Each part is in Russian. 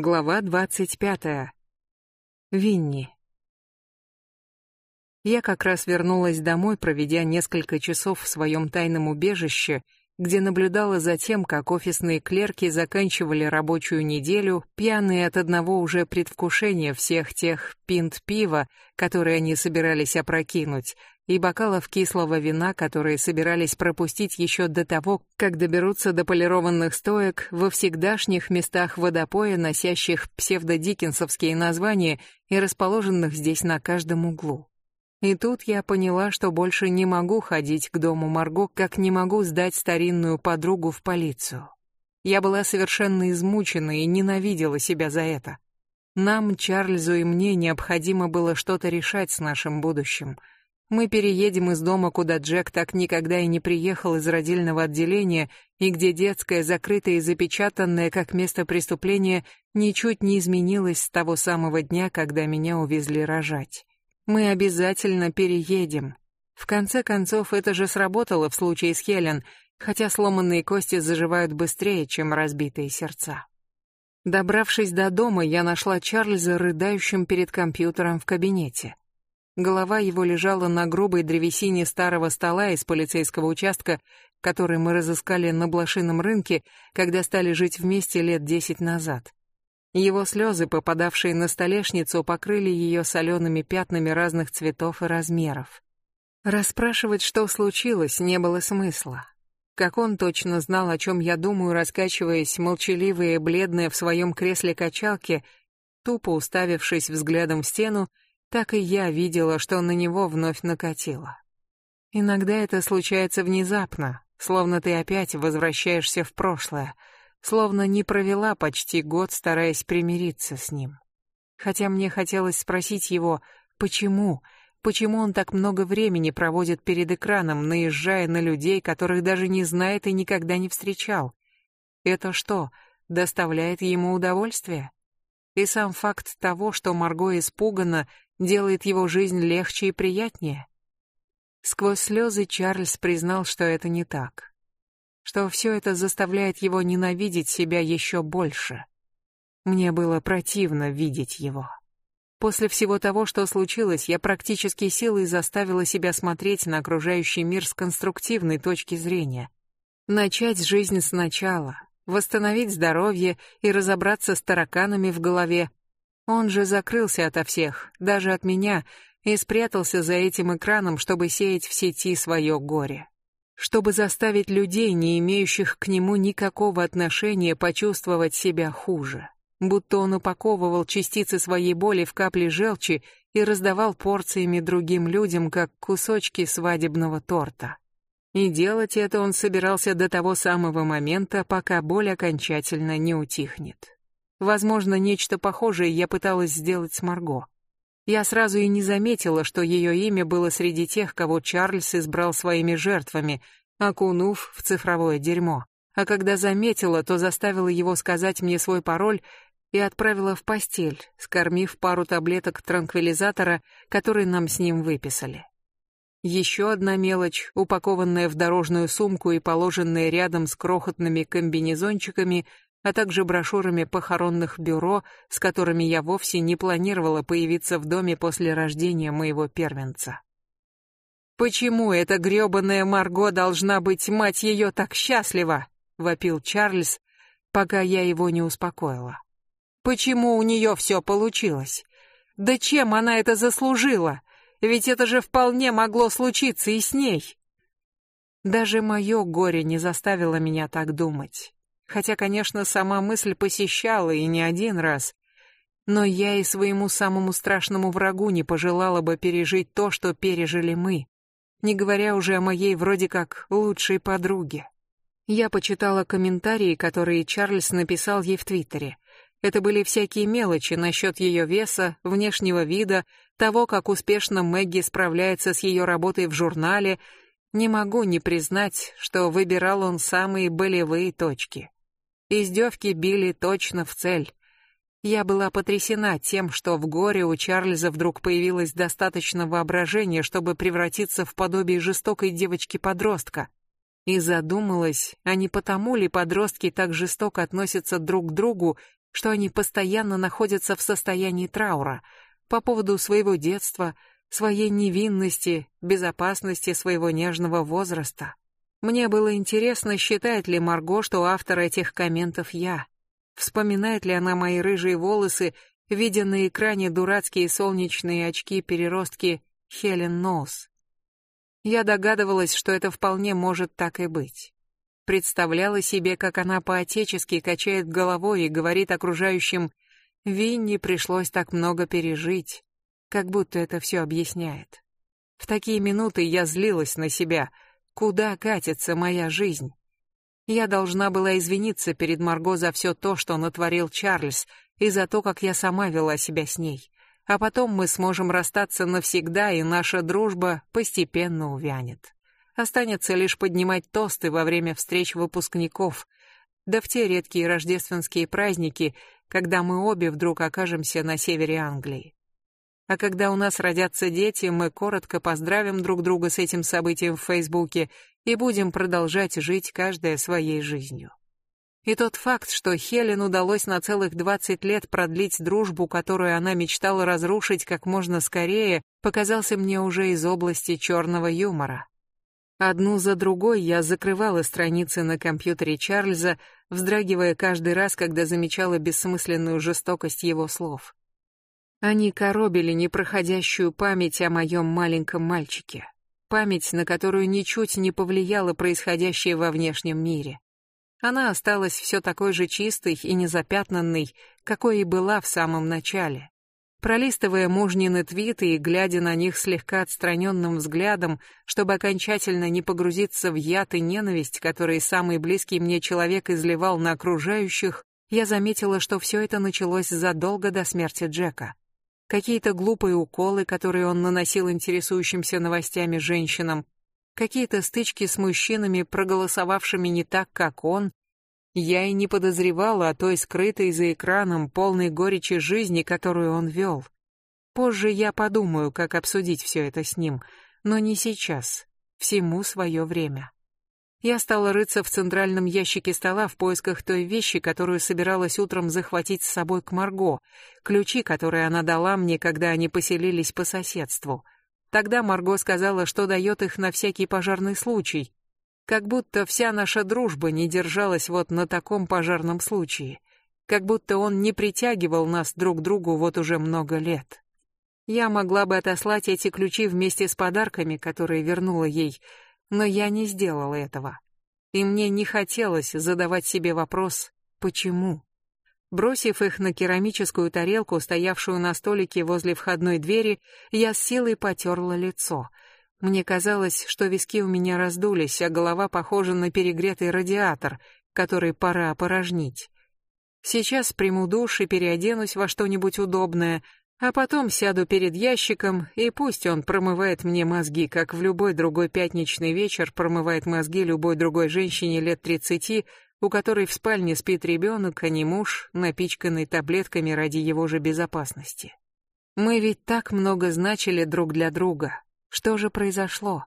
Глава двадцать пятая. Винни. Я как раз вернулась домой, проведя несколько часов в своем тайном убежище, где наблюдала за тем, как офисные клерки заканчивали рабочую неделю, пьяные от одного уже предвкушения всех тех пинт пива, которые они собирались опрокинуть, и бокалов кислого вина, которые собирались пропустить еще до того, как доберутся до полированных стоек во всегдашних местах водопоя, носящих псевдодикенсовские названия и расположенных здесь на каждом углу. И тут я поняла, что больше не могу ходить к дому Марго, как не могу сдать старинную подругу в полицию. Я была совершенно измучена и ненавидела себя за это. Нам, Чарльзу и мне, необходимо было что-то решать с нашим будущим — мы переедем из дома, куда Джек так никогда и не приехал из родильного отделения, и где детская, закрытая и запечатанная как место преступления, ничуть не изменилась с того самого дня, когда меня увезли рожать. Мы обязательно переедем. В конце концов, это же сработало в случае с Хелен, хотя сломанные кости заживают быстрее, чем разбитые сердца. Добравшись до дома, я нашла Чарльза рыдающим перед компьютером в кабинете. Голова его лежала на грубой древесине старого стола из полицейского участка, который мы разыскали на блошином рынке, когда стали жить вместе лет десять назад. Его слезы, попадавшие на столешницу, покрыли ее солеными пятнами разных цветов и размеров. Расспрашивать, что случилось, не было смысла. Как он точно знал, о чем я думаю, раскачиваясь, молчаливая и бледная в своем кресле качалки, тупо уставившись взглядом в стену, так и я видела, что на него вновь накатило. Иногда это случается внезапно, словно ты опять возвращаешься в прошлое, словно не провела почти год, стараясь примириться с ним. Хотя мне хотелось спросить его, почему, почему он так много времени проводит перед экраном, наезжая на людей, которых даже не знает и никогда не встречал. Это что, доставляет ему удовольствие? И сам факт того, что Марго испугана делает его жизнь легче и приятнее. Сквозь слезы Чарльз признал, что это не так. Что все это заставляет его ненавидеть себя еще больше. Мне было противно видеть его. После всего того, что случилось, я практически силой заставила себя смотреть на окружающий мир с конструктивной точки зрения. Начать жизнь сначала, восстановить здоровье и разобраться с тараканами в голове, он же закрылся ото всех, даже от меня, и спрятался за этим экраном, чтобы сеять в сети свое горе. Чтобы заставить людей, не имеющих к нему никакого отношения, почувствовать себя хуже. Будто он упаковывал частицы своей боли в капли желчи и раздавал порциями другим людям, как кусочки свадебного торта. И делать это он собирался до того самого момента, пока боль окончательно не утихнет. Возможно, нечто похожее я пыталась сделать с Марго. Я сразу и не заметила, что ее имя было среди тех, кого Чарльз избрал своими жертвами, окунув в цифровое дерьмо. А когда заметила, то заставила его сказать мне свой пароль и отправила в постель, скормив пару таблеток транквилизатора, которые нам с ним выписали. Еще одна мелочь, упакованная в дорожную сумку и положенная рядом с крохотными комбинезончиками, а также брошюрами похоронных бюро, с которыми я вовсе не планировала появиться в доме после рождения моего первенца. «Почему эта грёбаная Марго должна быть, мать ее, так счастлива?» — вопил Чарльз, пока я его не успокоила. «Почему у нее все получилось? Да чем она это заслужила? Ведь это же вполне могло случиться и с ней!» Даже мое горе не заставило меня так думать. Хотя, конечно, сама мысль посещала и не один раз. Но я и своему самому страшному врагу не пожелала бы пережить то, что пережили мы, не говоря уже о моей вроде как лучшей подруге. Я почитала комментарии, которые Чарльз написал ей в Твиттере. Это были всякие мелочи насчет ее веса, внешнего вида, того, как успешно Мэгги справляется с ее работой в журнале. Не могу не признать, что выбирал он самые болевые точки. Издевки били точно в цель. Я была потрясена тем, что в горе у Чарльза вдруг появилось достаточно воображения, чтобы превратиться в подобие жестокой девочки-подростка. И задумалась, а не потому ли подростки так жестоко относятся друг к другу, что они постоянно находятся в состоянии траура по поводу своего детства, своей невинности, безопасности своего нежного возраста. Мне было интересно, считает ли Марго, что автор этих комментов я. Вспоминает ли она мои рыжие волосы, видя на экране дурацкие солнечные очки-переростки Хелен Ноус. Я догадывалась, что это вполне может так и быть. Представляла себе, как она по-отечески качает головой и говорит окружающим «Винни пришлось так много пережить», как будто это все объясняет. В такие минуты я злилась на себя — Куда катится моя жизнь? Я должна была извиниться перед Марго за все то, что натворил Чарльз, и за то, как я сама вела себя с ней. А потом мы сможем расстаться навсегда, и наша дружба постепенно увянет. Останется лишь поднимать тосты во время встреч выпускников, да в те редкие рождественские праздники, когда мы обе вдруг окажемся на севере Англии. А когда у нас родятся дети, мы коротко поздравим друг друга с этим событием в Фейсбуке и будем продолжать жить каждая своей жизнью. И тот факт, что Хелен удалось на целых 20 лет продлить дружбу, которую она мечтала разрушить как можно скорее, показался мне уже из области черного юмора. Одну за другой я закрывала страницы на компьютере Чарльза, вздрагивая каждый раз, когда замечала бессмысленную жестокость его слов. Они коробили непроходящую память о моем маленьком мальчике. Память, на которую ничуть не повлияло происходящее во внешнем мире. Она осталась все такой же чистой и незапятнанной, какой и была в самом начале. Пролистывая мужнины твиты и глядя на них слегка отстраненным взглядом, чтобы окончательно не погрузиться в яд и ненависть, которые самый близкий мне человек изливал на окружающих, я заметила, что все это началось задолго до смерти Джека какие-то глупые уколы, которые он наносил интересующимся новостями женщинам, какие-то стычки с мужчинами, проголосовавшими не так, как он. Я и не подозревала о той скрытой за экраном полной горечи жизни, которую он вел. Позже я подумаю, как обсудить все это с ним, но не сейчас. Всему свое время. Я стала рыться в центральном ящике стола в поисках той вещи, которую собиралась утром захватить с собой к Марго, ключи, которые она дала мне, когда они поселились по соседству. Тогда Марго сказала, что дает их на всякий пожарный случай. Как будто вся наша дружба не держалась вот на таком пожарном случае. Как будто он не притягивал нас друг к другу вот уже много лет. Я могла бы отослать эти ключи вместе с подарками, которые вернула ей, но я не сделала этого. И мне не хотелось задавать себе вопрос «почему?». Бросив их на керамическую тарелку, стоявшую на столике возле входной двери, я с силой потерла лицо. Мне казалось, что виски у меня раздулись, а голова похожа на перегретый радиатор, который пора опорожнить. Сейчас приму душ и переоденусь во что-нибудь удобное, а потом сяду перед ящиком, и пусть он промывает мне мозги, как в любой другой пятничный вечер промывает мозги любой другой женщине лет тридцати, у которой в спальне спит ребенок, а не муж, напичканный таблетками ради его же безопасности. Мы ведь так много значили друг для друга. Что же произошло?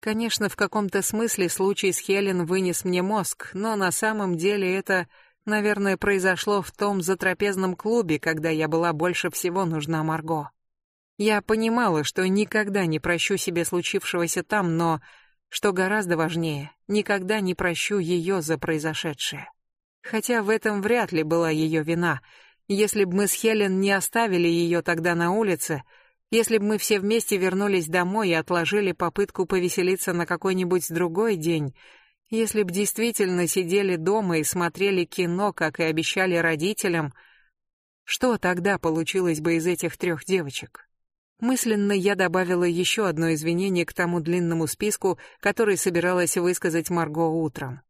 Конечно, в каком-то смысле случай с Хелен вынес мне мозг, но на самом деле это Наверное, произошло в том затрапезном клубе, когда я была больше всего нужна Марго. Я понимала, что никогда не прощу себе случившегося там, но, что гораздо важнее, никогда не прощу ее за произошедшее. Хотя в этом вряд ли была ее вина. Если бы мы с Хелен не оставили ее тогда на улице, если бы мы все вместе вернулись домой и отложили попытку повеселиться на какой-нибудь другой день, если б действительно сидели дома и смотрели кино, как и обещали родителям, что тогда получилось бы из этих трех девочек? Мысленно я добавила еще одно извинение к тому длинному списку, который собиралась высказать Марго утром.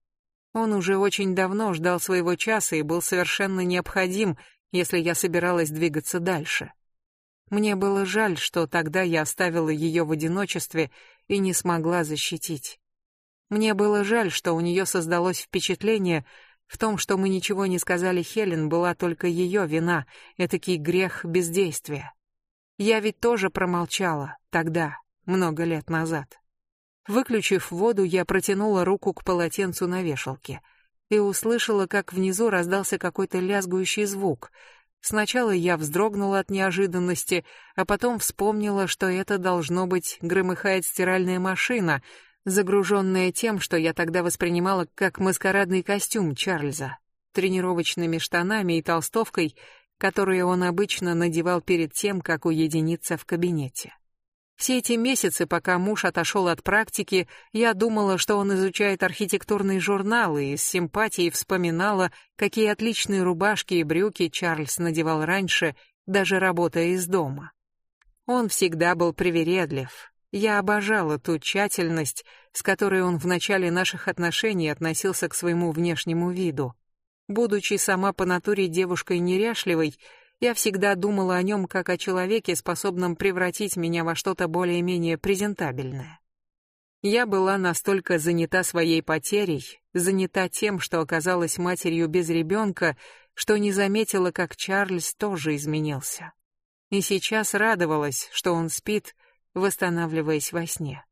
Он уже очень давно ждал своего часа и был совершенно необходим, если я собиралась двигаться дальше. Мне было жаль, что тогда я оставила ее в одиночестве и не смогла защитить. Мне было жаль, что у нее создалось впечатление, в том, что мы ничего не сказали Хелен, была только ее вина, этакий грех бездействия. Я ведь тоже промолчала тогда, много лет назад. Выключив воду, я протянула руку к полотенцу на вешалке. и услышала, как внизу раздался какой-то лязгующий звук. Сначала я вздрогнула от неожиданности, а потом вспомнила, что это должно быть громыхает стиральная машина, загруженная тем, что я тогда воспринимала как маскарадный костюм Чарльза, тренировочными штанами и толстовкой, которые он обычно надевал перед тем, как уединиться в кабинете. Все эти месяцы, пока муж отошел от практики, я думала, что он изучает архитектурные журналы и с симпатией вспоминала, какие отличные рубашки и брюки Чарльз надевал раньше, даже работая из дома. Он всегда был привередлив. Я обожала ту тщательность, с которой он в начале наших отношений относился к своему внешнему виду. Будучи сама по натуре девушкой неряшливой, я всегда думала о нем как о человеке, способном превратить меня во что-то более-менее презентабельное. Я была настолько занята своей потерей, занята тем, что оказалась матерью без ребенка, что не заметила, как Чарльз тоже изменился. И сейчас радовалась, что он спит, восстанавливаясь во сне.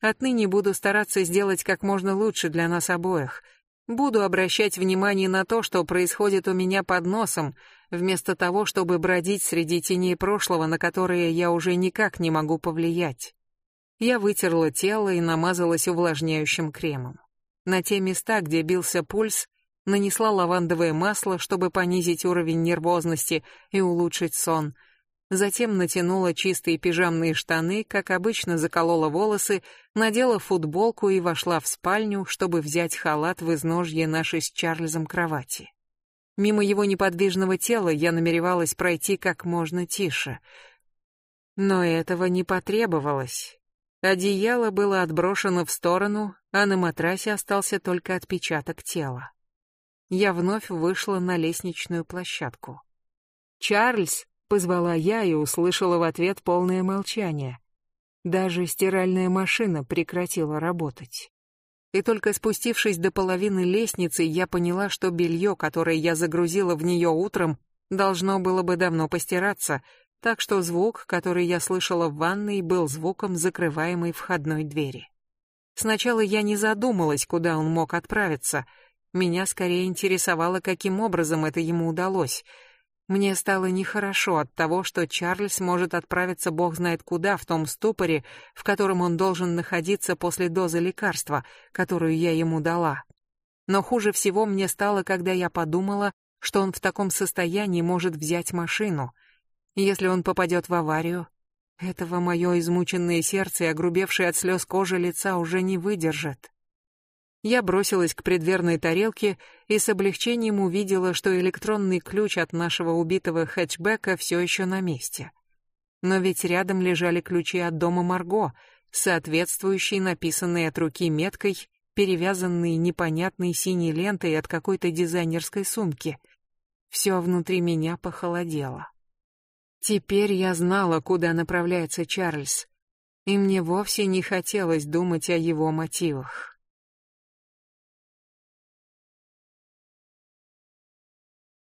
Отныне буду стараться сделать как можно лучше для нас обоих — Буду обращать внимание на то, что происходит у меня под носом, вместо того, чтобы бродить среди теней прошлого, на которые я уже никак не могу повлиять. Я вытерла тело и намазалась увлажняющим кремом. На те места, где бился пульс, нанесла лавандовое масло, чтобы понизить уровень нервозности и улучшить сон — Затем натянула чистые пижамные штаны, как обычно заколола волосы, надела футболку и вошла в спальню, чтобы взять халат в изножье нашей с Чарльзом кровати. Мимо его неподвижного тела я намеревалась пройти как можно тише. Но этого не потребовалось. Одеяло было отброшено в сторону, а на матрасе остался только отпечаток тела. Я вновь вышла на лестничную площадку. «Чарльз!» Позвала я и услышала в ответ полное молчание. Даже стиральная машина прекратила работать. И только спустившись до половины лестницы, я поняла, что белье, которое я загрузила в нее утром, должно было бы давно постираться, так что звук, который я слышала в ванной, был звуком закрываемой входной двери. Сначала я не задумалась, куда он мог отправиться. Меня скорее интересовало, каким образом это ему удалось — мне стало нехорошо от того, что Чарльз может отправиться бог знает куда в том ступоре, в котором он должен находиться после дозы лекарства, которую я ему дала. Но хуже всего мне стало, когда я подумала, что он в таком состоянии может взять машину. Если он попадет в аварию, этого мое измученное сердце и огрубевшее от слез кожа лица уже не выдержит. Я бросилась к предверной тарелке и с облегчением увидела, что электронный ключ от нашего убитого хэтчбека все еще на месте. Но ведь рядом лежали ключи от дома Марго, соответствующие написанные от руки меткой, перевязанные непонятной синей лентой от какой-то дизайнерской сумки. Все внутри меня похолодело. Теперь я знала, куда направляется Чарльз, и мне вовсе не хотелось думать о его мотивах.